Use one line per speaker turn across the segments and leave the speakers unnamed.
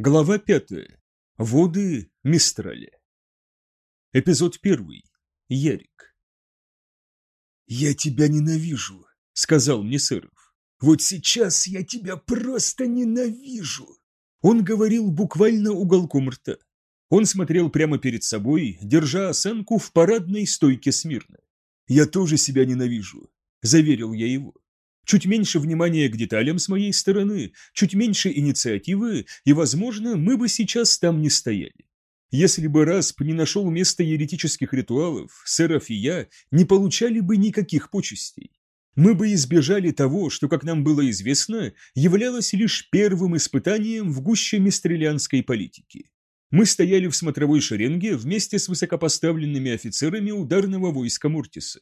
Глава пятая. Воды Мистраля. Эпизод первый. Ярик.
«Я тебя ненавижу», — сказал мне Сыров. «Вот сейчас я тебя просто ненавижу».
Он говорил буквально уголком рта. Он смотрел прямо перед собой, держа осанку в парадной стойке смирно. «Я тоже себя ненавижу», — заверил я его. Чуть меньше внимания к деталям с моей стороны, чуть меньше инициативы, и, возможно, мы бы сейчас там не стояли. Если бы Расп не нашел места еретических ритуалов, Сэров и я не получали бы никаких почестей. Мы бы избежали того, что, как нам было известно, являлось лишь первым испытанием в гуще мистрелианской политики. Мы стояли в смотровой шеренге вместе с высокопоставленными офицерами ударного войска Мортиса.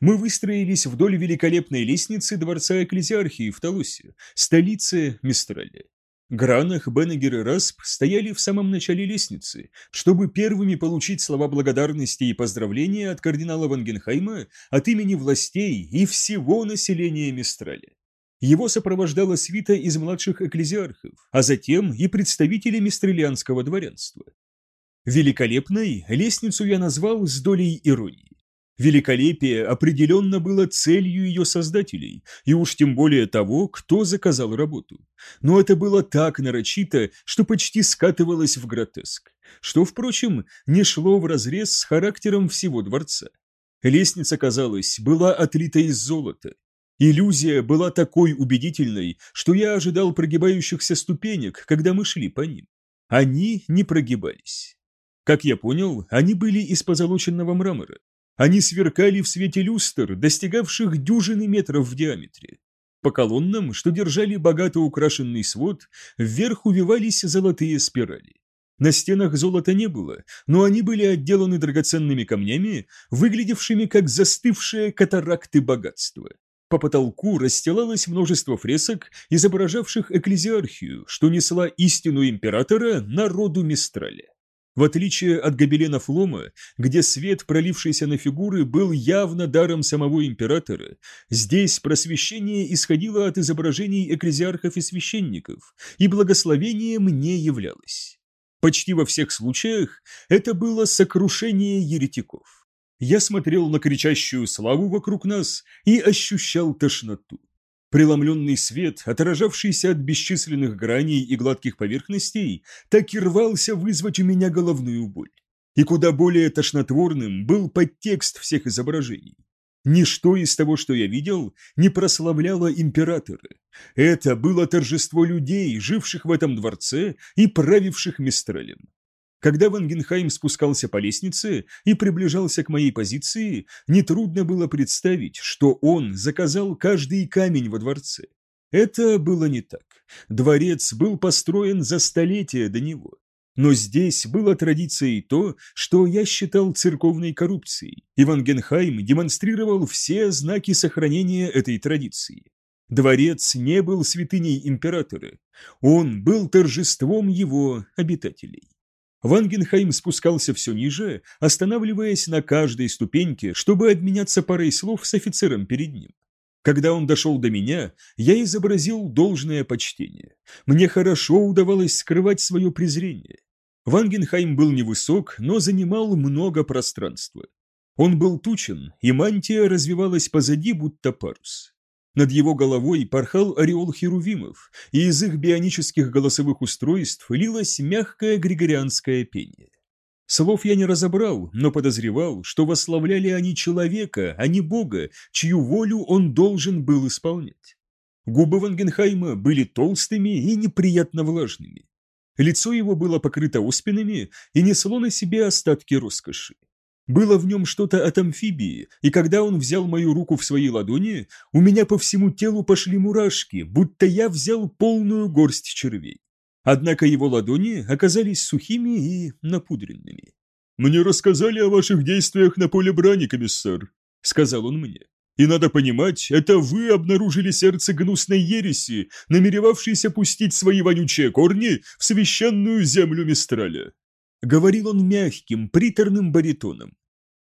Мы выстроились вдоль великолепной лестницы дворца Экклезиархии в Талусе, столице Мистраля. Гранах, Беннегер и Расп стояли в самом начале лестницы, чтобы первыми получить слова благодарности и поздравления от кардинала Вангенхайма от имени властей и всего населения Мистраля. Его сопровождала свита из младших экклезиархов, а затем и представители мистрелианского дворянства. Великолепной лестницу я назвал с долей иронии. Великолепие определенно было целью ее создателей, и уж тем более того, кто заказал работу. Но это было так нарочито, что почти скатывалось в гротеск, что, впрочем, не шло вразрез с характером всего дворца. Лестница, казалось, была отлита из золота. Иллюзия была такой убедительной, что я ожидал прогибающихся ступенек, когда мы шли по ним. Они не прогибались. Как я понял, они были из позолоченного мрамора, они сверкали в свете люстр, достигавших дюжины метров в диаметре. По колоннам, что держали богато украшенный свод, вверх увивались золотые спирали. На стенах золота не было, но они были отделаны драгоценными камнями, выглядевшими как застывшие катаракты богатства. По потолку расстилалось множество фресок, изображавших экклезиархию, что несла истину императора народу Мистраля. В отличие от гобеленов Лома, где свет, пролившийся на фигуры, был явно даром самого императора, здесь просвещение исходило от изображений экклезиархов и священников, и благословением не являлось. Почти во всех случаях это было сокрушение еретиков. Я смотрел на кричащую славу вокруг нас и ощущал тошноту. Преломленный свет, отражавшийся от бесчисленных граней и гладких поверхностей, так и рвался вызвать у меня головную боль. И куда более тошнотворным был подтекст всех изображений. Ничто из того, что я видел, не прославляло императора. Это было торжество людей, живших в этом дворце и правивших Мистралем. Когда Вангенхайм спускался по лестнице и приближался к моей позиции, нетрудно было представить, что он заказал каждый камень во дворце. Это было не так. Дворец был построен за столетия до него. Но здесь было традицией то, что я считал церковной коррупцией, и Вангенхайм демонстрировал все знаки сохранения этой традиции. Дворец не был святыней императора, он был торжеством его обитателей. Вангенхайм спускался все ниже, останавливаясь на каждой ступеньке, чтобы обменяться парой слов с офицером перед ним. Когда он дошел до меня, я изобразил должное почтение. Мне хорошо удавалось скрывать свое презрение. Вангенхайм был невысок, но занимал много пространства. Он был тучен, и мантия развивалась позади, будто парус. Над его головой порхал ореол херувимов, и из их бионических голосовых устройств лилось мягкое григорианское пение. Слов я не разобрал, но подозревал, что восславляли они человека, а не Бога, чью волю он должен был исполнять. Губы Вангенхайма были толстыми и неприятно влажными. Лицо его было покрыто оспинами и несло на себе остатки роскоши. Было в нем что-то от амфибии, и когда он взял мою руку в свои ладони, у меня по всему телу пошли мурашки, будто я взял полную горсть червей. Однако его ладони оказались сухими и напудренными. «Мне рассказали о ваших действиях на поле брани, комиссар», — сказал он мне. «И надо понимать, это вы обнаружили сердце гнусной ереси, намеревавшейся пустить свои вонючие корни в священную землю Мистраля. Говорил он мягким, приторным баритоном.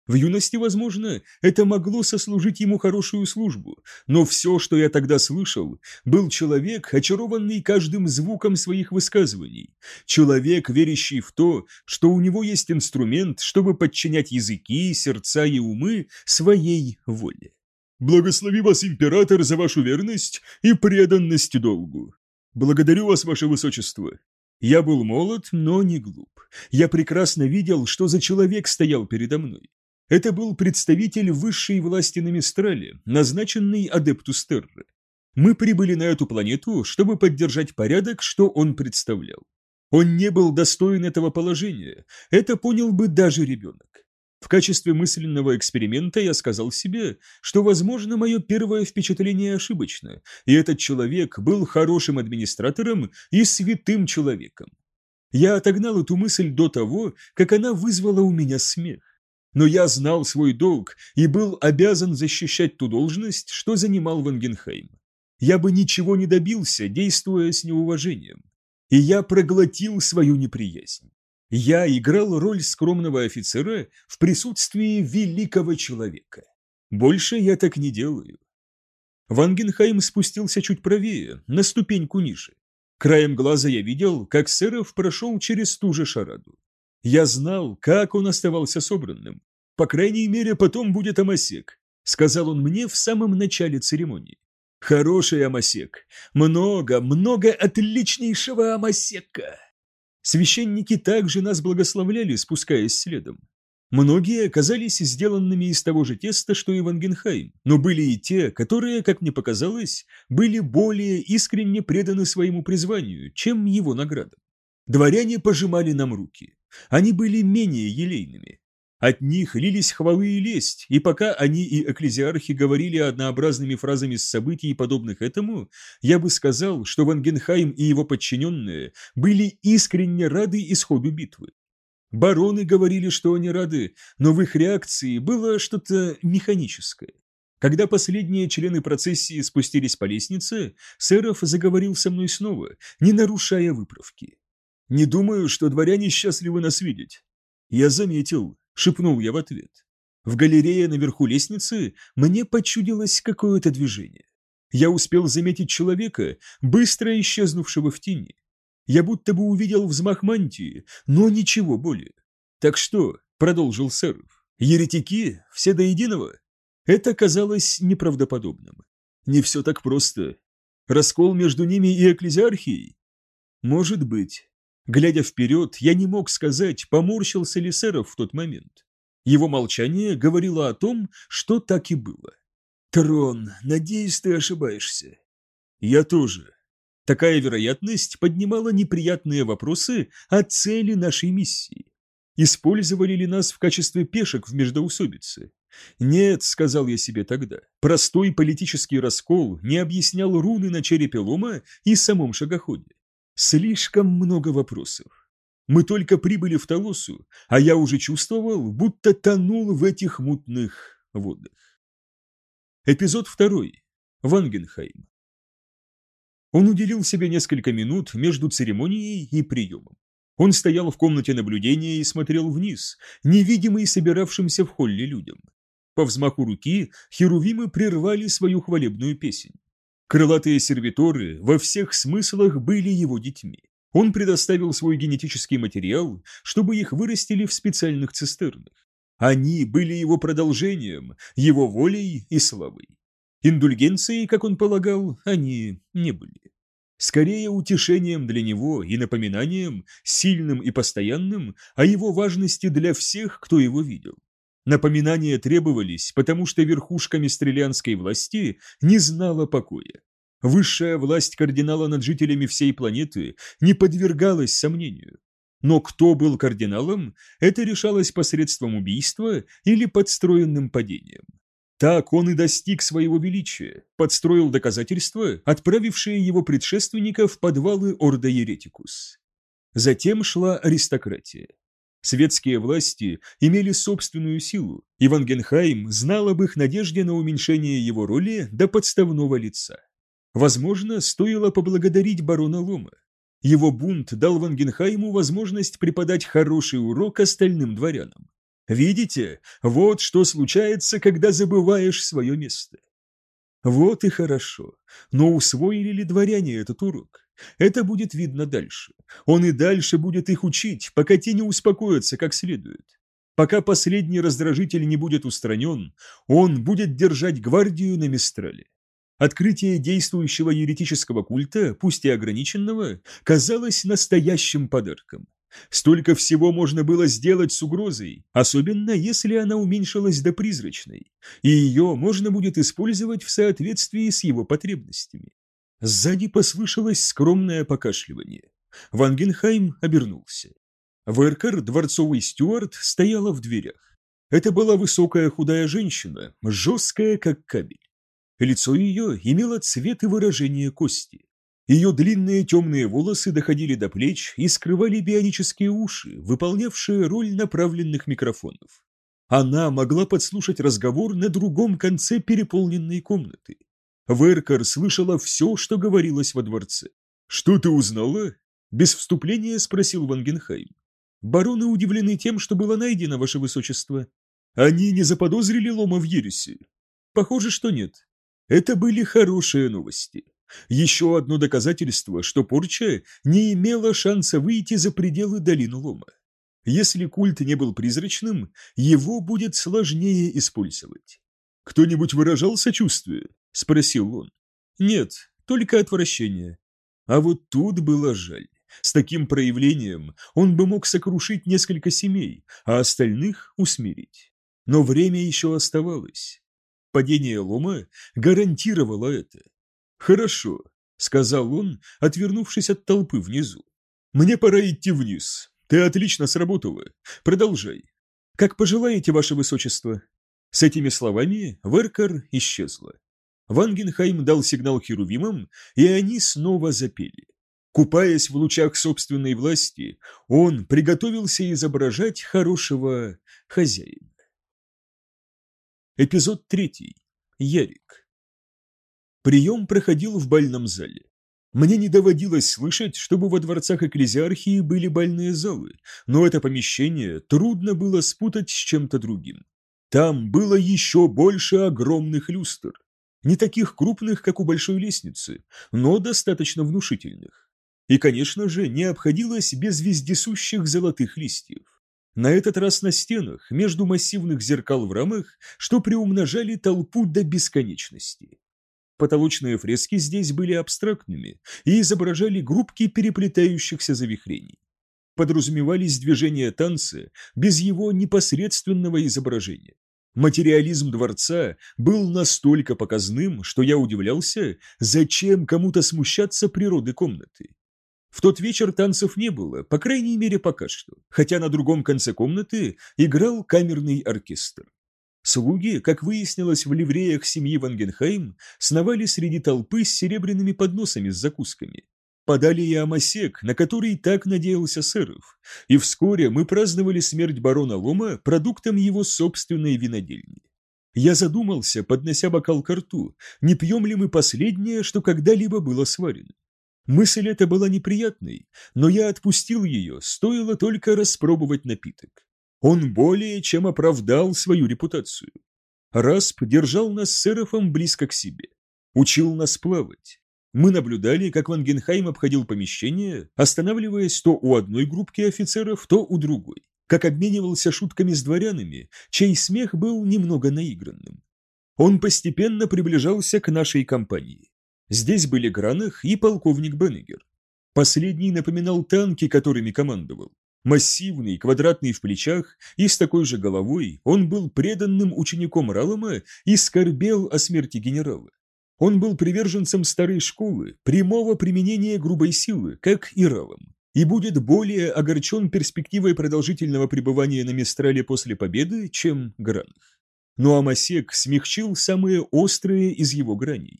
В юности, возможно, это могло сослужить ему хорошую службу, но все, что я тогда слышал, был человек, очарованный каждым звуком своих высказываний, человек, верящий в то, что у него есть инструмент, чтобы подчинять языки, сердца и умы своей воле. Благослови вас, император, за вашу верность и преданность долгу. Благодарю вас, ваше высочество. Я был молод, но не глуп. Я прекрасно видел, что за человек стоял передо мной. Это был представитель высшей власти на Мистрале, назначенный Адептус Терры. Мы прибыли на эту планету, чтобы поддержать порядок, что он представлял. Он не был достоин этого положения, это понял бы даже ребенок. В качестве мысленного эксперимента я сказал себе, что, возможно, мое первое впечатление ошибочно, и этот человек был хорошим администратором и святым человеком. Я отогнал эту мысль до того, как она вызвала у меня смех. Но я знал свой долг и был обязан защищать ту должность, что занимал Вангенхейм. Я бы ничего не добился, действуя с неуважением. И я проглотил свою неприязнь. Я играл роль скромного офицера в присутствии великого человека. Больше я так не делаю. Вангенхайм спустился чуть правее, на ступеньку ниже. Краем глаза я видел, как Серов прошел через ту же шараду. Я знал, как он оставался собранным. По крайней мере, потом будет Амасек, сказал он мне в самом начале церемонии. Хороший Амасек. Много, много отличнейшего Амасека. Священники также нас благословляли, спускаясь следом. Многие оказались сделанными из того же теста, что и Вангенхайм, но были и те, которые, как мне показалось, были более искренне преданы своему призванию, чем его наградам. Дворяне пожимали нам руки. Они были менее елейными. От них лились хвалы и лесть, и пока они и экклезиархи говорили однообразными фразами с событий, подобных этому, я бы сказал, что Вангенхайм и его подчиненные были искренне рады исходу битвы. Бароны говорили, что они рады, но в их реакции было что-то механическое. Когда последние члены процессии спустились по лестнице, Серов заговорил со мной снова, не нарушая выправки. «Не думаю, что дворяне счастливы нас видеть». Я заметил, шепнул я в ответ. В галерее наверху лестницы мне почудилось какое-то движение. Я успел заметить человека, быстро исчезнувшего в тени. Я будто бы увидел взмах мантии, но ничего более. Так что, продолжил Сэров, еретики, все до единого? Это казалось неправдоподобным. Не все так просто. Раскол между ними и экклезиархией? Может быть. Глядя вперед, я не мог сказать, поморщился ли Серов в тот момент. Его молчание говорило о том, что так и было. «Трон, надеюсь, ты ошибаешься». «Я тоже». Такая вероятность поднимала неприятные вопросы о цели нашей миссии. Использовали ли нас в качестве пешек в междоусобице? Нет, сказал я себе тогда, простой политический раскол не объяснял руны на черепе лома и самом шагоходе. Слишком много вопросов. Мы только прибыли в Толосу, а я уже чувствовал, будто тонул в этих мутных водах. Эпизод второй. Вангенхайм. Он уделил себе несколько минут между церемонией и приемом. Он стоял в комнате наблюдения и смотрел вниз, невидимый собиравшимся в холле людям. По взмаху руки херувимы прервали свою хвалебную песнь. Крылатые сервиторы во всех смыслах были его детьми. Он предоставил свой генетический материал, чтобы их вырастили в специальных цистернах. Они были его продолжением, его волей и славой. Индульгенцией, как он полагал, они не были. Скорее утешением для него и напоминанием, сильным и постоянным, о его важности для всех, кто его видел. Напоминания требовались, потому что верхушка мистрелянской власти не знала покоя. Высшая власть кардинала над жителями всей планеты не подвергалась сомнению. Но кто был кардиналом, это решалось посредством убийства или подстроенным падением. Так он и достиг своего величия, подстроил доказательства, отправившие его предшественника в подвалы Орда Еретикус. Затем шла аристократия. Светские власти имели собственную силу, и Вангенхайм знал об их надежде на уменьшение его роли до подставного лица. Возможно, стоило поблагодарить барона Лома. Его бунт дал Вангенхайму возможность преподать хороший урок остальным дворянам. Видите, вот что случается, когда забываешь свое место. Вот и хорошо. Но усвоили ли дворяне этот урок? Это будет видно дальше. Он и дальше будет их учить, пока те не успокоятся как следует. Пока последний раздражитель не будет устранен, он будет держать гвардию на Мистрале. Открытие действующего еретического культа, пусть и ограниченного, казалось настоящим подарком. Столько всего можно было сделать с угрозой, особенно если она уменьшилась до призрачной, и ее можно будет использовать в соответствии с его потребностями. Сзади послышалось скромное покашливание. Вангенхайм обернулся. Веркер, дворцовый стюард, стояла в дверях. Это была высокая худая женщина, жесткая, как кабель. Лицо ее имело цвет и выражение кости. Ее длинные темные волосы доходили до плеч и скрывали бионические уши, выполнявшие роль направленных микрофонов. Она могла подслушать разговор на другом конце переполненной комнаты. Веркер слышала все, что говорилось во дворце. «Что ты узнала?» Без вступления спросил Вангенхайм. Бароны удивлены тем, что было найдено, ваше высочество. Они не заподозрили лома в ересе? Похоже, что нет. Это были хорошие новости. Еще одно доказательство, что порча не имела шанса выйти за пределы долины лома. Если культ не был призрачным, его будет сложнее использовать. «Кто-нибудь выражал сочувствие?» – спросил он. «Нет, только отвращение. А вот тут было жаль. С таким проявлением он бы мог сокрушить несколько семей, а остальных усмирить. Но время еще оставалось. Падение лома гарантировало это. «Хорошо», — сказал он, отвернувшись от толпы внизу. «Мне пора идти вниз. Ты отлично сработала. Продолжай. Как пожелаете, ваше высочество». С этими словами Веркер исчезла. Вангенхайм дал сигнал херувимам, и они снова запели. Купаясь в лучах собственной власти, он приготовился изображать хорошего хозяина. Эпизод третий. Ярик. Прием проходил в бальном зале. Мне не доводилось слышать, чтобы во дворцах экклезиархии были бальные залы, но это помещение трудно было спутать с чем-то другим. Там было еще больше огромных люстр. Не таких крупных, как у большой лестницы, но достаточно внушительных. И, конечно же, не обходилось без вездесущих золотых листьев. На этот раз на стенах, между массивных зеркал в рамах, что приумножали толпу до бесконечности. Потолочные фрески здесь были абстрактными и изображали группки переплетающихся завихрений. Подразумевались движения танца без его непосредственного изображения. Материализм дворца был настолько показным, что я удивлялся, зачем кому-то смущаться природы комнаты. В тот вечер танцев не было, по крайней мере пока что, хотя на другом конце комнаты играл камерный оркестр. Слуги, как выяснилось в ливреях семьи Вангенхайм, сновали среди толпы с серебряными подносами с закусками. Подали и амасек, на который так надеялся Сэров, и вскоре мы праздновали смерть барона Лома продуктом его собственной винодельни. Я задумался, поднося бокал к рту, не пьем ли мы последнее, что когда-либо было сварено. Мысль эта была неприятной, но я отпустил ее, стоило только распробовать напиток. Он более чем оправдал свою репутацию. Расп держал нас с Серафом близко к себе. Учил нас плавать. Мы наблюдали, как Вангенхайм обходил помещение, останавливаясь то у одной группки офицеров, то у другой. Как обменивался шутками с дворянами, чей смех был немного наигранным. Он постепенно приближался к нашей компании. Здесь были Гранах и полковник Беннегер. Последний напоминал танки, которыми командовал. Массивный, квадратный в плечах и с такой же головой, он был преданным учеником Ралома и скорбел о смерти генерала. Он был приверженцем старой школы, прямого применения грубой силы, как и и будет более огорчен перспективой продолжительного пребывания на Мистрале после победы, чем Гранах. Но Амасек смягчил самые острые из его граней.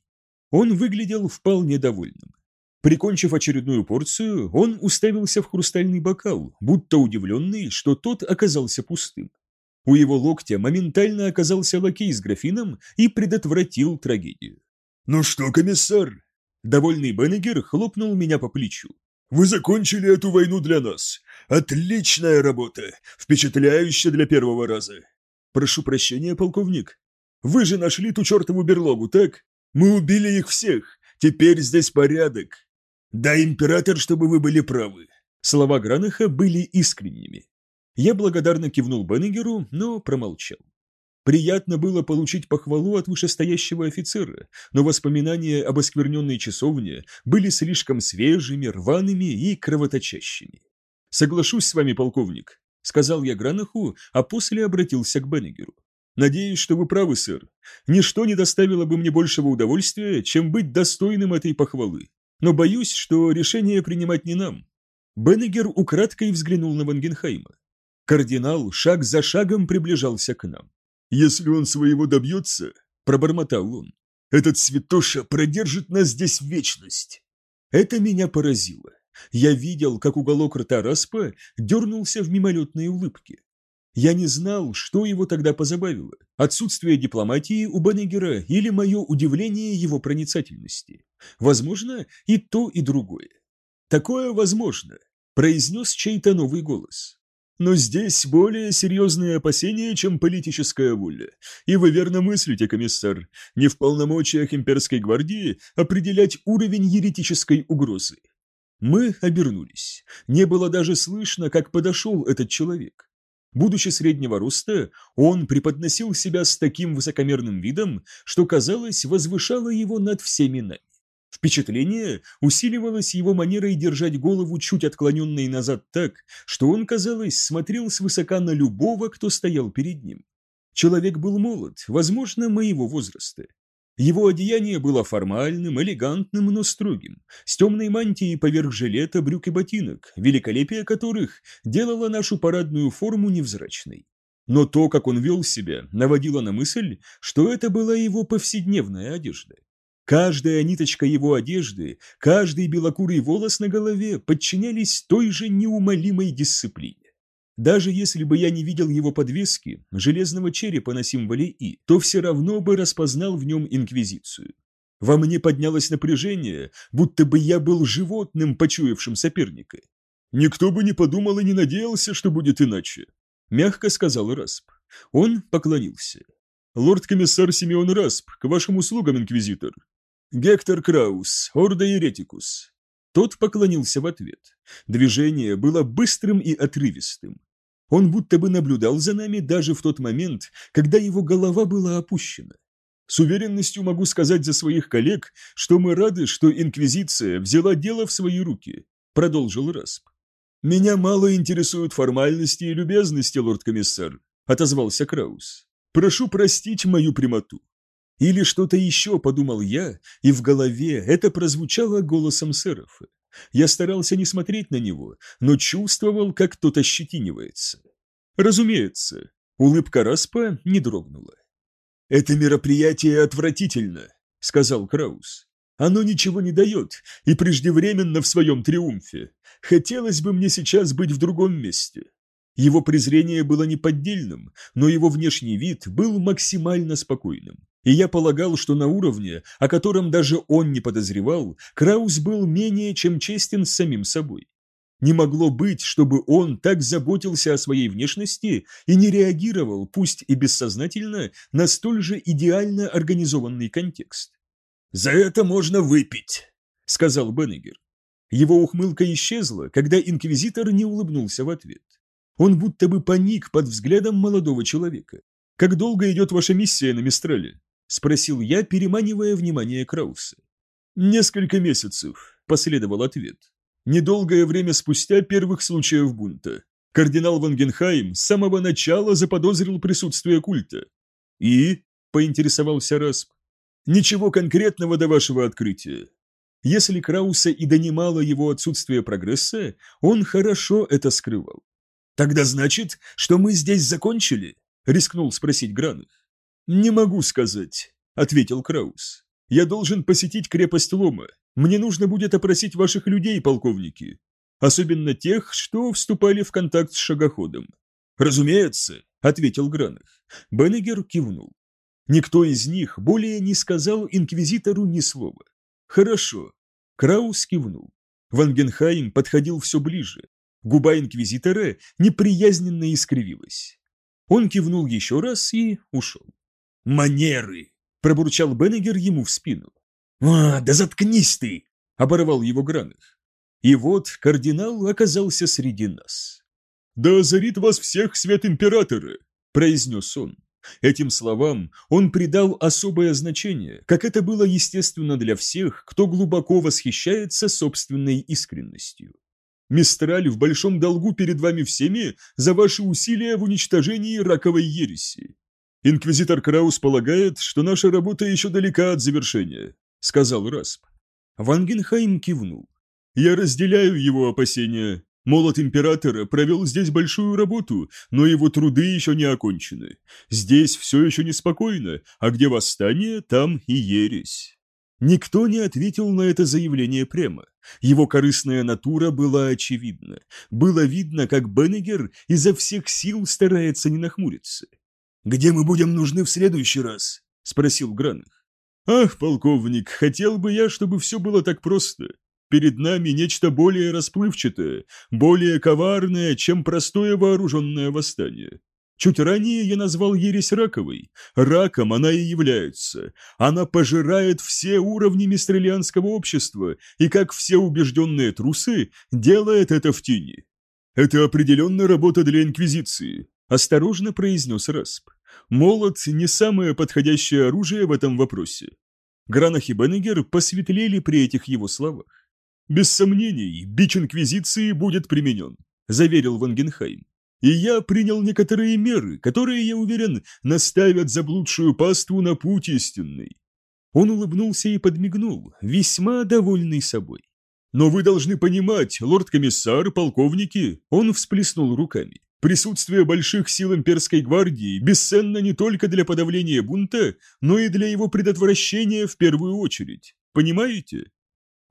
Он выглядел вполне довольным. Прикончив очередную порцию, он уставился в хрустальный бокал, будто удивленный, что тот оказался пустым. У его локтя моментально оказался лакей с графином и предотвратил трагедию.
«Ну что, комиссар?»
Довольный Беннегер хлопнул меня по плечу.
«Вы закончили эту войну для нас. Отличная работа! Впечатляющая для первого раза!»
«Прошу прощения, полковник. Вы же нашли ту чертову берлогу, так?
Мы убили их всех. Теперь здесь порядок. Да, император, чтобы вы были правы».
Слова Гранаха были искренними. Я благодарно кивнул Беннегеру, но промолчал. Приятно было получить похвалу от вышестоящего офицера, но воспоминания об оскверненной часовне были слишком свежими, рваными и кровоточащими. «Соглашусь с вами, полковник», — сказал я Гранаху, а после обратился к Беннегеру. «Надеюсь, что вы правы, сэр. Ничто не доставило бы мне большего удовольствия, чем быть достойным этой похвалы. Но боюсь, что решение принимать не нам». Беннегер украдкой взглянул на Вангенхайма. Кардинал шаг за шагом приближался к нам.
«Если он своего добьется», — пробормотал он, — «этот святоша продержит нас здесь вечность».
Это меня поразило. Я видел, как уголок рта Распа дернулся в мимолетной улыбке. Я не знал, что его тогда позабавило – отсутствие дипломатии у Беннегера или мое удивление его проницательности. Возможно, и то, и другое. «Такое возможно», – произнес чей-то новый голос. Но здесь более серьезные опасения, чем политическая воля. И вы верно мыслите, комиссар, не в полномочиях имперской гвардии определять уровень еретической угрозы. Мы обернулись. Не было даже слышно, как подошел этот человек. Будучи среднего роста, он преподносил себя с таким высокомерным видом, что, казалось, возвышало его над всеми нами. Впечатление усиливалось его манерой держать голову чуть отклоненной назад так, что он, казалось, смотрел свысока на любого, кто стоял перед ним. Человек был молод, возможно, моего возраста. Его одеяние было формальным, элегантным, но строгим, с темной мантией поверх жилета, брюк и ботинок, великолепие которых делало нашу парадную форму невзрачной. Но то, как он вел себя, наводило на мысль, что это была его повседневная одежда. Каждая ниточка его одежды, каждый белокурый волос на голове подчинялись той же неумолимой дисциплине. Даже если бы я не видел его подвески, железного черепа на символе И, то все равно бы распознал в нем инквизицию. Во мне поднялось напряжение, будто бы я был животным, почуявшим соперника. «Никто бы не подумал и не надеялся, что будет иначе», — мягко сказал Расп. Он поклонился. «Лорд-комиссар Симеон Расп, к вашим услугам, инквизитор. «Гектор Краус, Орда Еретикус». Тот поклонился в ответ. Движение было быстрым и отрывистым. Он будто бы наблюдал за нами даже в тот момент, когда его голова была опущена. С уверенностью могу сказать за своих коллег, что мы рады, что Инквизиция взяла дело в свои руки, продолжил Расп. Меня мало интересуют формальности и любезности, лорд-комиссар, отозвался Краус. Прошу простить мою прямоту. Или что-то еще, подумал я, и в голове это прозвучало голосом Серафа. Я старался не смотреть на него, но чувствовал, как кто-то щетинивается. Разумеется, улыбка Распа не дрогнула. «Это мероприятие отвратительно», — сказал Краус. «Оно ничего не дает и преждевременно в своем триумфе. Хотелось бы мне сейчас быть в другом месте». Его презрение было неподдельным, но его внешний вид был максимально спокойным. И я полагал, что на уровне, о котором даже он не подозревал, Краус был менее чем честен с самим собой. Не могло быть, чтобы он так заботился о своей внешности и не реагировал, пусть и бессознательно, на столь же идеально организованный контекст. «За это можно выпить», — сказал Беннегер. Его ухмылка исчезла, когда инквизитор не улыбнулся в ответ. Он будто бы паник под взглядом молодого человека. «Как долго идет ваша миссия на Мистрале?» – спросил я, переманивая внимание Крауса. «Несколько месяцев», – последовал ответ. «Недолгое время спустя первых случаев бунта. Кардинал Вангенхайм с самого начала заподозрил присутствие культа. И?» – поинтересовался Расп. «Ничего конкретного до вашего открытия. Если Крауса и донимало его отсутствие прогресса, он хорошо это скрывал. «Тогда значит, что мы здесь закончили?» – рискнул спросить Гранах. «Не могу сказать», — ответил Краус. «Я должен посетить крепость Лома. Мне нужно будет опросить ваших людей, полковники. Особенно тех, что вступали в контакт с шагоходом». «Разумеется», — ответил Гранах. Беннегер кивнул. Никто из них более не сказал инквизитору ни слова. «Хорошо». Краус кивнул. Вангенхайм подходил все ближе. Губа инквизитора неприязненно искривилась. Он кивнул еще раз и ушел.
«Манеры!»
– пробурчал Беннегер ему в спину.
«А, да заткнись ты!»
– оборвал его Гранах. И вот кардинал оказался среди нас. «Да озарит вас всех свет императора!» – произнес он. Этим словам он придал особое значение, как это было естественно для всех, кто глубоко восхищается собственной искренностью. Мистраль в большом долгу перед вами всеми за ваши усилия в уничтожении раковой ереси. Инквизитор Краус полагает, что наша работа еще далека от завершения, сказал Расп. Вангенхайм кивнул. Я разделяю его опасения. Молот императора провел здесь большую работу, но его труды еще не окончены. Здесь все еще неспокойно, а где восстание, там и ересь. Никто не ответил на это заявление прямо. Его корыстная натура была очевидна. Было видно, как Беннегер изо всех сил старается не нахмуриться.
«Где мы будем нужны в следующий раз?» – спросил Гранах.
«Ах, полковник, хотел бы я, чтобы все было так просто. Перед нами нечто более расплывчатое, более коварное, чем простое вооруженное восстание. Чуть ранее я назвал ересь раковой. Раком она и является. Она пожирает все уровни мистрелианского общества и, как все убежденные трусы, делает это в тени. Это определенно работа для Инквизиции, осторожно произнес Расп. Молот не самое подходящее оружие в этом вопросе. Гранах и Беннегер посветлели при этих его словах. «Без сомнений, бич Инквизиции будет применен», – заверил Вангенхайм. «И я принял некоторые меры, которые, я уверен, наставят заблудшую паству на путь истинный». Он улыбнулся и подмигнул, весьма довольный собой. «Но вы должны понимать, лорд-комиссар, полковники», – он всплеснул руками. Присутствие больших сил имперской гвардии бесценно не только для подавления бунта, но и для его предотвращения в первую очередь. Понимаете?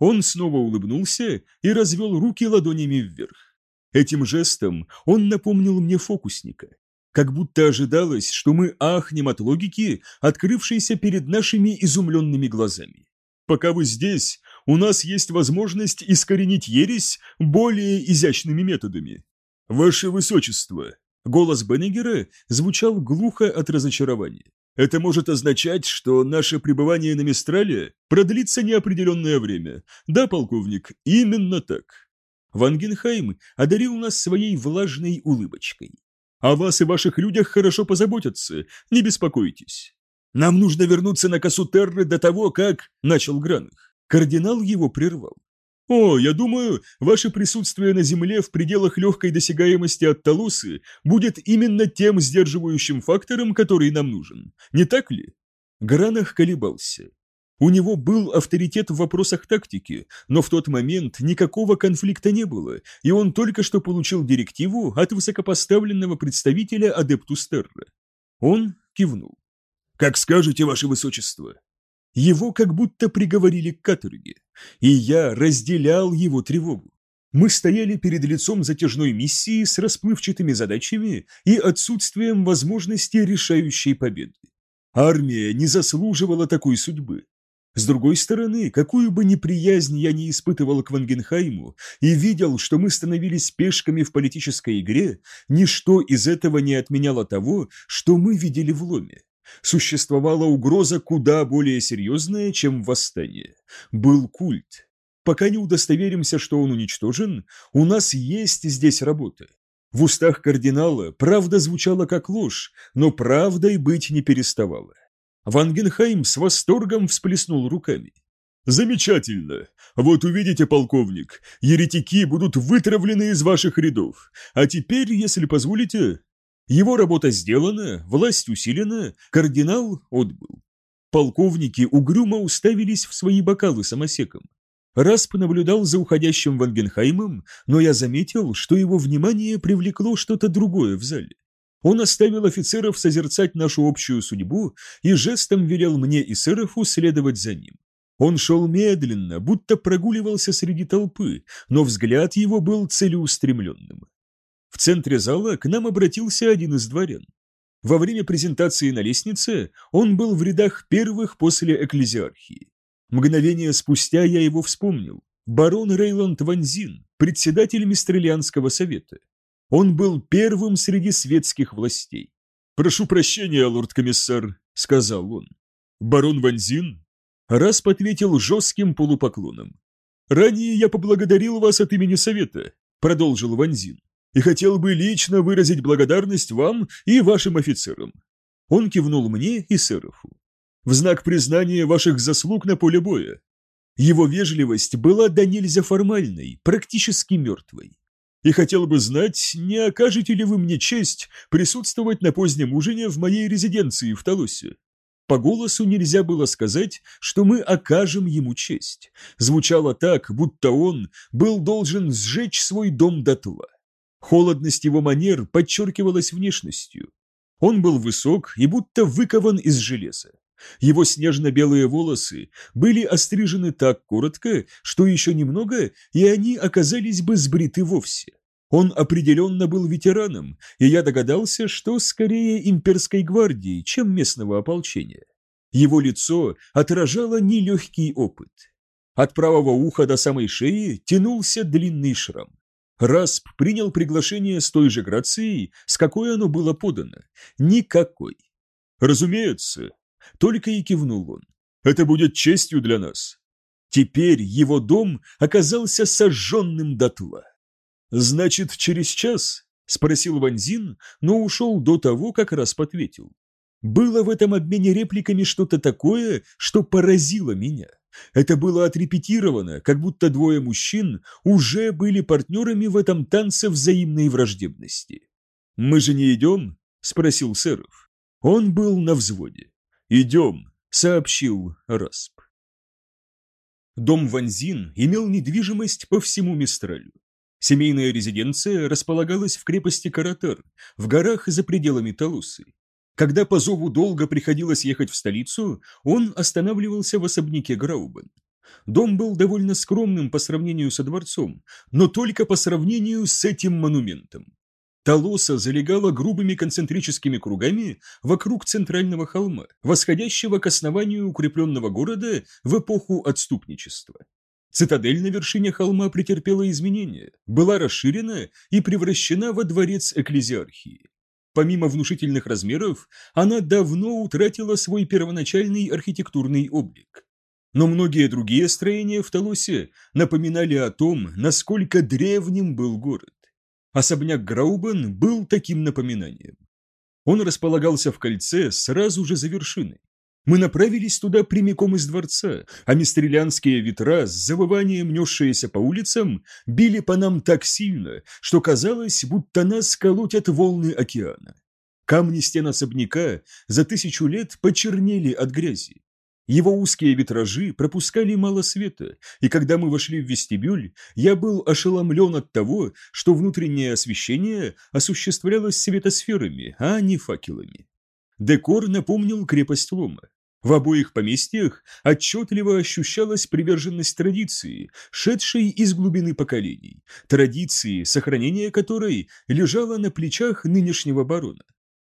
Он снова улыбнулся и развел руки ладонями вверх. Этим жестом он напомнил мне фокусника. Как будто ожидалось, что мы ахнем от логики, открывшейся перед нашими изумленными глазами. Пока вы здесь, у нас есть возможность искоренить ересь более изящными методами. Ваше Высочество! Голос Беннигера звучал глухо от разочарования. Это может означать, что наше пребывание на Мистрале продлится неопределенное время. Да, полковник, именно так. Вангенхайм одарил нас своей влажной улыбочкой. О вас и ваших людях хорошо позаботятся, не беспокойтесь. Нам нужно вернуться на косу Терры до того, как... Начал Гранах. Кардинал его прервал. «О, я думаю, ваше присутствие на Земле в пределах легкой досягаемости от Талусы будет именно тем сдерживающим фактором, который нам нужен. Не так ли?» Гранах колебался. У него был авторитет в вопросах тактики, но в тот момент никакого конфликта не было, и он только что получил директиву от высокопоставленного представителя Адептус Терра. Он кивнул. «Как скажете, ваше высочество», его как будто приговорили к каторге, и я разделял его тревогу. Мы стояли перед лицом затяжной миссии с расплывчатыми задачами и отсутствием возможности решающей победы. Армия не заслуживала такой судьбы. С другой стороны, какую бы неприязнь я не испытывал к Вангенхайму и видел, что мы становились пешками в политической игре, ничто из этого не отменяло того, что мы видели в ломе. Существовала угроза куда более серьезная, чем восстание. Был культ. Пока не удостоверимся, что он уничтожен, у нас есть здесь работа. В устах кардинала правда звучала как ложь, но правдой быть не переставала. Вангенхайм с восторгом всплеснул руками. «Замечательно! Вот увидите, полковник, еретики будут вытравлены из ваших рядов. А теперь, если позволите, его работа сделана, власть усилена, кардинал отбыл. Полковники угрюмо уставились в свои бокалы самосеком. Расп наблюдал за уходящим Вангенхаймом, но я заметил, что его внимание привлекло что-то другое в зале. Он оставил офицеров созерцать нашу общую судьбу и жестом велел мне и Серафу следовать за ним. Он шел медленно, будто прогуливался среди толпы, но взгляд его был целеустремленным. В центре зала к нам обратился один из дворян. Во время презентации на лестнице он был в рядах первых после экклезиархии. Мгновение спустя я его вспомнил. Барон Рейланд Ванзин, председатель Мистрелианского совета. Он был первым среди светских властей. «Прошу прощения, лорд-комиссар», — сказал он. «Барон Ванзин?» Расп ответил жестким полупоклоном. «Ранее я поблагодарил вас от имени совета», — продолжил Ванзин, «и хотел бы лично выразить благодарность вам и вашим офицерам». Он кивнул мне и Серафу. «В знак признания ваших заслуг на поле боя». Его вежливость была до нельзя формальной, практически мертвой. «И хотел бы знать, не окажете ли вы мне честь присутствовать на позднем ужине в моей резиденции в Толосе?» По голосу нельзя было сказать, что мы окажем ему честь. Звучало так, будто он был должен сжечь свой дом дотла. Холодность его манер подчеркивалась внешностью. Он был высок и будто выкован из железа. Его снежно-белые волосы были острижены так коротко, что еще немного, и они оказались бы сбриты вовсе. Он определенно был ветераном, и я догадался, что скорее имперской гвардии, чем местного ополчения. Его лицо отражало нелегкий опыт. От правого уха до самой шеи тянулся длинный шрам. Расп принял приглашение с той же грацией, с какой оно было подано. Никакой. Разумеется, только и кивнул он. Это будет честью для нас. Теперь его дом оказался сожженным дотла. «Значит, через час?» – спросил Ванзин, но ушел до того, как раз ответил. Было в этом обмене репликами что-то такое, что поразило меня. Это было отрепетировано, как будто двое мужчин уже были партнерами в этом танце взаимной враждебности. «Мы же не идем?» – спросил Серов. Он был на взводе. «Идем», – сообщил Расп. Дом Ванзин имел недвижимость по всему Мистралю. Семейная резиденция располагалась в крепости Каратар, в горах за пределами Талусы. Когда по зову долго приходилось ехать в столицу, он останавливался в особняке Граубен. Дом был довольно скромным по сравнению со дворцом, но только по сравнению с этим монументом. Талоса залегала грубыми концентрическими кругами вокруг центрального холма, восходящего к основанию укрепленного города в эпоху отступничества. Цитадель на вершине холма претерпела изменения, была расширена и превращена во дворец экклезиархии. Помимо внушительных размеров, она давно утратила свой первоначальный архитектурный облик. Но многие другие строения в Толосе напоминали о том, насколько древним был город. Особняк Граубен был таким напоминанием. Он располагался в кольце сразу же за вершиной. Мы направились туда прямиком из дворца, а мистрелянские ветра с завыванием несшиеся по улицам били по нам так сильно, что казалось, будто нас колотят волны океана. Камни стен особняка за тысячу лет почернели от грязи. Его узкие витражи пропускали мало света, и когда мы вошли в вестибюль, я был ошеломлен от того, что внутреннее освещение осуществлялось светосферами, а не факелами. Декор напомнил крепость Лома. В обоих поместьях отчетливо ощущалась приверженность традиции, шедшей из глубины поколений, традиции, сохранение которой лежало на плечах нынешнего барона.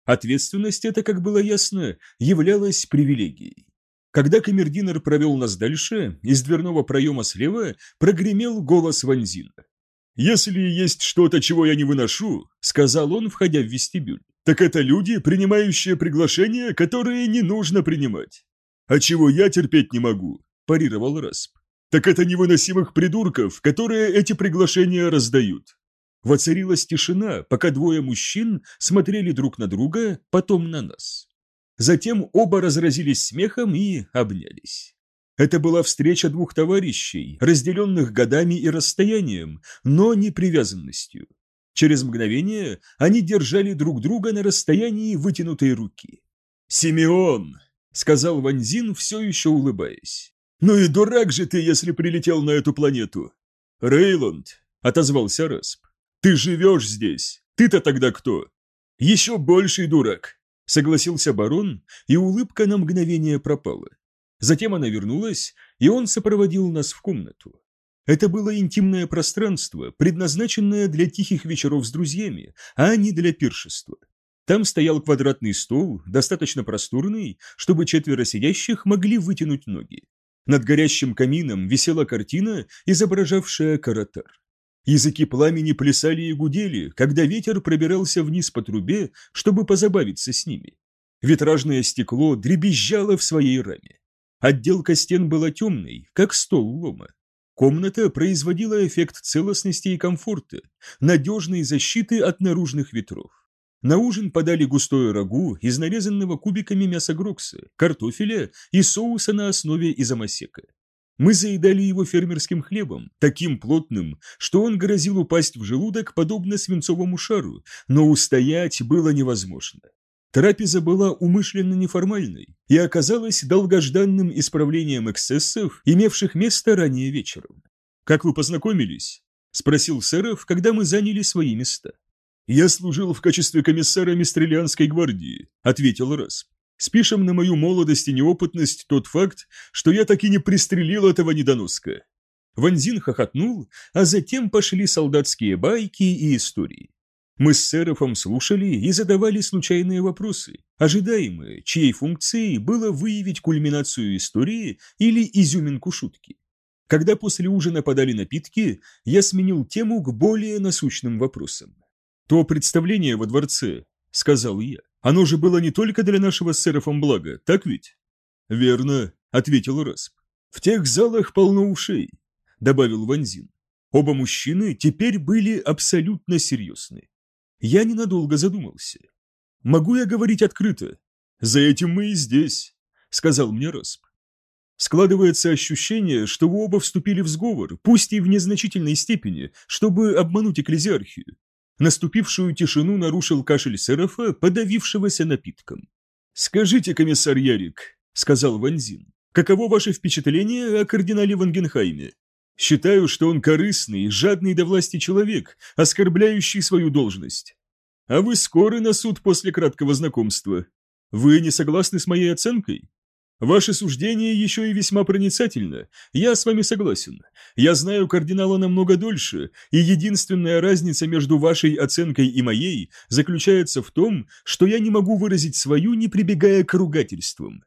Ответственность эта, как было ясно, являлась привилегией. Когда камердинер провел нас дальше, из дверного проема слева прогремел голос Ванзина. «Если есть что-то, чего я не выношу», — сказал он, входя в вестибюль, «так это люди, принимающие приглашения, которые не нужно принимать. «А чего я терпеть не могу?» – парировал Расп. «Так это невыносимых придурков, которые эти приглашения раздают». Воцарилась тишина, пока двое мужчин смотрели друг на друга, потом на нас. Затем оба разразились смехом и обнялись. Это была встреча двух товарищей, разделенных годами и расстоянием, но не привязанностью. Через мгновение они держали друг друга на расстоянии вытянутой руки. «Симеон!» Сказал Ванзин, все еще улыбаясь. «Ну и дурак же ты, если прилетел на эту планету!» «Рейланд!» — отозвался Расп. «Ты живешь здесь! Ты-то тогда кто?» «Еще больший дурак!» — согласился барон, и улыбка на мгновение пропала. Затем она вернулась, и он сопроводил нас в комнату. Это было интимное пространство, предназначенное для тихих вечеров с друзьями, а не для пиршества. Там стоял квадратный стол, достаточно просторный, чтобы четверо сидящих могли вытянуть ноги. Над горящим камином висела картина, изображавшая каратар. Языки пламени плясали и гудели, когда ветер пробирался вниз по трубе, чтобы позабавиться с ними. Витражное стекло дребезжало в своей раме. Отделка стен была темной, как стол лома. Комната производила эффект целостности и комфорта, надежной защиты от наружных ветров. На ужин подали густое рагу из нарезанного кубиками мяса грокса, картофеля и соуса на основе изомасека. Мы заедали его фермерским хлебом, таким плотным, что он грозил упасть в желудок, подобно свинцовому шару, но устоять было невозможно. Трапеза была умышленно неформальной и оказалась долгожданным исправлением эксцессов, имевших место ранее вечером. «Как вы познакомились?» – спросил Сэров, когда мы заняли свои места. «Я служил в качестве комиссара Мистрелианской гвардии», – ответил Расп. «Спишем на мою молодость и неопытность тот факт, что я так и не пристрелил этого недоноска». Ванзин хохотнул, а затем пошли солдатские байки и истории. Мы с Серафом слушали и задавали случайные вопросы, ожидаемые, чьей функцией было выявить кульминацию истории или изюминку шутки. Когда после ужина подали напитки, я сменил тему к более насущным вопросам. «То представление во дворце», — сказал я, — «оно же было не только для нашего с Серафом блага, так ведь?» «Верно», — ответил Расп. «В тех залах полно ушей», — добавил Ванзин. Оба мужчины теперь были абсолютно серьезны. Я ненадолго задумался. «Могу я говорить открыто?» «За этим мы и здесь», — сказал мне Расп. Складывается ощущение, что вы оба вступили в сговор, пусть и в незначительной степени, чтобы обмануть экклезиархию. Наступившую тишину нарушил кашель Серафа, подавившегося напитком. «Скажите, комиссар Ярик», — сказал Ванзин, — «каково ваше впечатление о кардинале Вангенхайме?» Считаю, что он корыстный, жадный до власти человек, оскорбляющий свою должность. А вы скоры на суд после краткого знакомства. Вы не согласны с моей оценкой? Ваше суждение еще и весьма проницательно. Я с вами согласен. Я знаю кардинала намного дольше, и единственная разница между вашей оценкой и моей заключается в том, что я не могу выразить свою, не прибегая к ругательствам.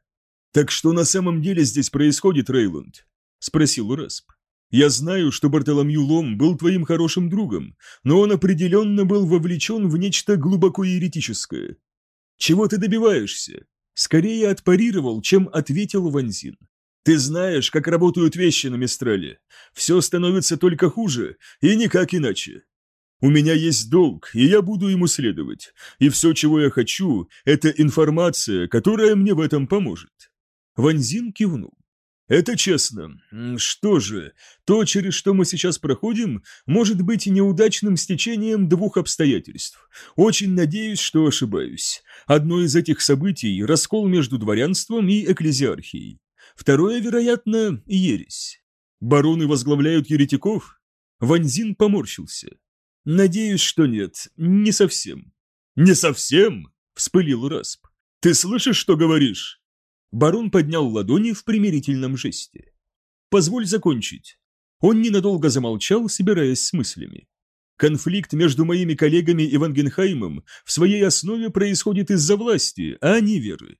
Так что на самом деле здесь происходит, Рейланд? Спросил Расп. Я знаю, что Бартоломью Лом был твоим хорошим другом, но он определенно был вовлечен в нечто глубоко еретическое. Чего ты добиваешься? Скорее отпарировал, чем ответил Ванзин. Ты знаешь, как работают вещи на Мистрале. Все становится только хуже, и никак иначе. У меня есть долг, и я буду ему следовать. И все, чего я хочу, это информация, которая мне в этом поможет. Ванзин кивнул. Это честно. Что же, то, через что мы сейчас проходим, может быть неудачным стечением двух обстоятельств. Очень надеюсь, что ошибаюсь. Одно из этих событий – раскол между дворянством и экклезиархией. Второе, вероятно, ересь. Бароны возглавляют еретиков? Ванзин поморщился. Надеюсь, что нет, не совсем. Не совсем? Вспылил Расп. Ты слышишь, что говоришь? Барон поднял ладони в примирительном жесте. «Позволь закончить». Он ненадолго замолчал, собираясь с мыслями. Конфликт между моими коллегами и Вангенхаймом в своей основе происходит из-за власти, а не веры.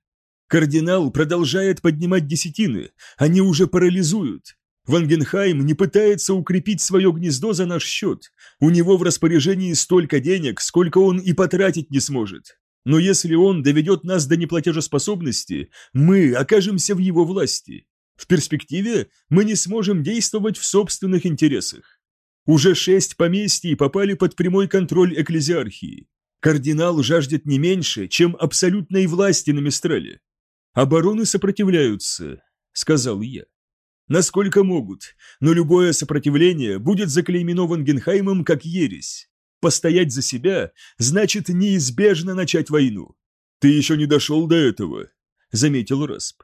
Кардинал продолжает поднимать десятины, они уже парализуют. Вангенхайм не пытается укрепить свое гнездо за наш счет. У него в распоряжении столько денег, сколько он и потратить не сможет. Но если он доведет нас до неплатежеспособности, мы окажемся в его власти. В перспективе мы не сможем действовать в собственных интересах. Уже шесть поместий попали под прямой контроль экклезиархии. Кардинал жаждет не меньше, чем абсолютной власти на Мистрале. «Обороны сопротивляются», — сказал я. «Насколько могут, но любое сопротивление будет заклеймено Вангенхаймом как ересь. Постоять за себя значит неизбежно начать войну. Ты еще не дошел до этого, заметил Расп.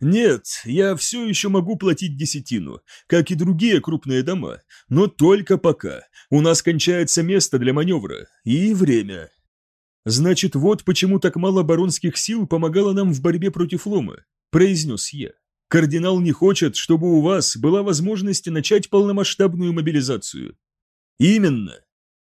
Нет, я все еще могу платить десятину, как и другие крупные дома, но только пока. У нас кончается место для маневра и время. Значит, вот почему так мало баронских сил помогало нам в борьбе против лома, произнес я. Кардинал не хочет, чтобы у вас была возможность начать полномасштабную мобилизацию. Именно,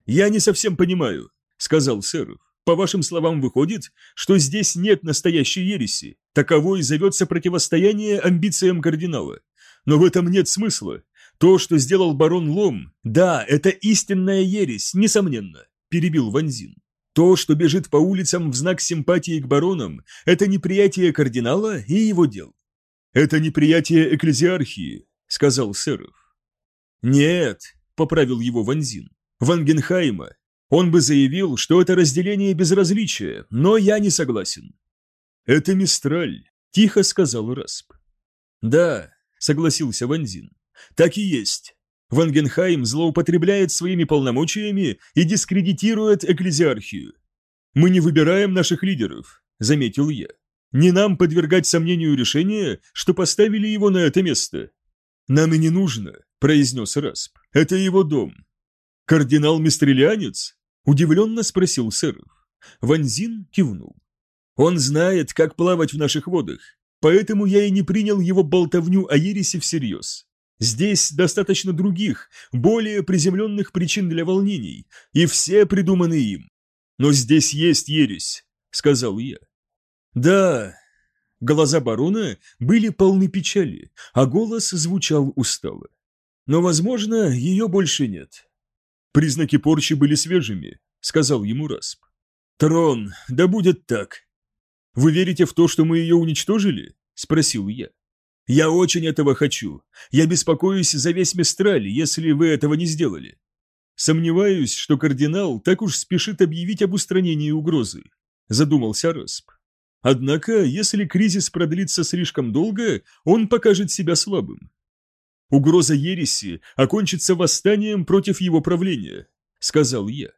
«Я не совсем понимаю», — сказал Сэров. «По вашим словам, выходит, что здесь нет настоящей ереси. Таковой зовется противостояние амбициям кардинала. Но в этом нет смысла. То, что сделал барон Лом, да, это истинная ересь, несомненно, перебил Ванзин. То, что бежит по улицам в знак симпатии к баронам, это неприятие кардинала и его дел. Это неприятие экклезиархии, сказал Сэров. Нет, поправил его Ванзин. Вангенхайма. Он бы заявил, что это разделение безразличия, но я не согласен. Это Мистраль, тихо сказал Расп. Да, согласился Ванзин. Так и есть. Вангенхайм злоупотребляет своими полномочиями и дискредитирует экклезиархию. Мы не выбираем наших лидеров, заметил я. Не нам подвергать сомнению решение, что поставили его на это место. Нам и не нужно, произнес Расп. Это его дом. Кардинал Мистрелянец? Удивленно спросил Сэров. Ванзин кивнул. Он знает, как плавать в наших водах, поэтому я и не принял его болтовню о ересе всерьез. Здесь достаточно других, более приземленных причин для волнений, и все придуманы им. Но здесь есть ересь, сказал я. Да, глаза барона были полны печали, а голос звучал устало. Но, возможно, ее больше нет. Признаки порчи были свежими, сказал ему Расп. Трон, да будет так. Вы верите в то, что мы ее уничтожили? Спросил я. Я очень этого хочу. Я беспокоюсь за весь Мистраль, если вы этого не сделали. Сомневаюсь, что кардинал так уж спешит объявить об устранении угрозы, задумался Расп. Однако, если кризис продлится слишком долго, он покажет себя слабым. Угроза ереси окончится восстанием против его правления, сказал я.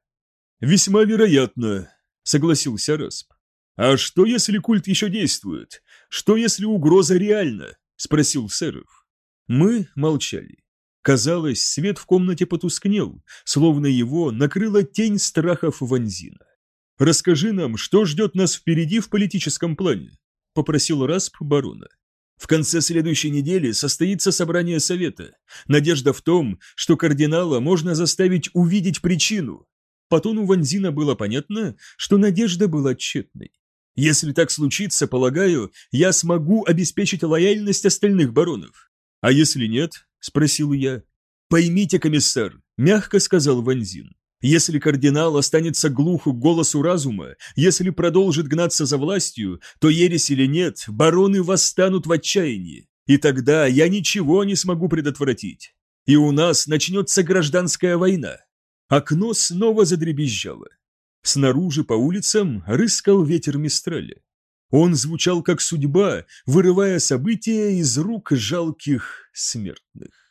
Весьма вероятно, согласился Расп. А что, если культ еще действует? Что, если угроза реальна? спросил Сэров. Мы молчали. Казалось, свет в комнате потускнел, словно его накрыла тень страхов Ванзина. «Расскажи нам, что ждет нас впереди в политическом плане?» – попросил Расп барона. В конце следующей недели состоится собрание совета. Надежда в том, что кардинала можно заставить увидеть причину. По тону Ванзина было понятно, что надежда была тщетной. Если так случится, полагаю, я смогу обеспечить лояльность остальных баронов. А если нет? Спросил я. Поймите, комиссар, мягко сказал Ванзин. Если кардинал останется глух к голосу разума, если продолжит гнаться за властью, то ересь или нет, бароны восстанут в отчаянии. И тогда я ничего не смогу предотвратить. И у нас начнется гражданская война. Окно снова задребезжало. Снаружи по улицам рыскал ветер Мистраля. Он звучал как судьба, вырывая события из рук жалких смертных.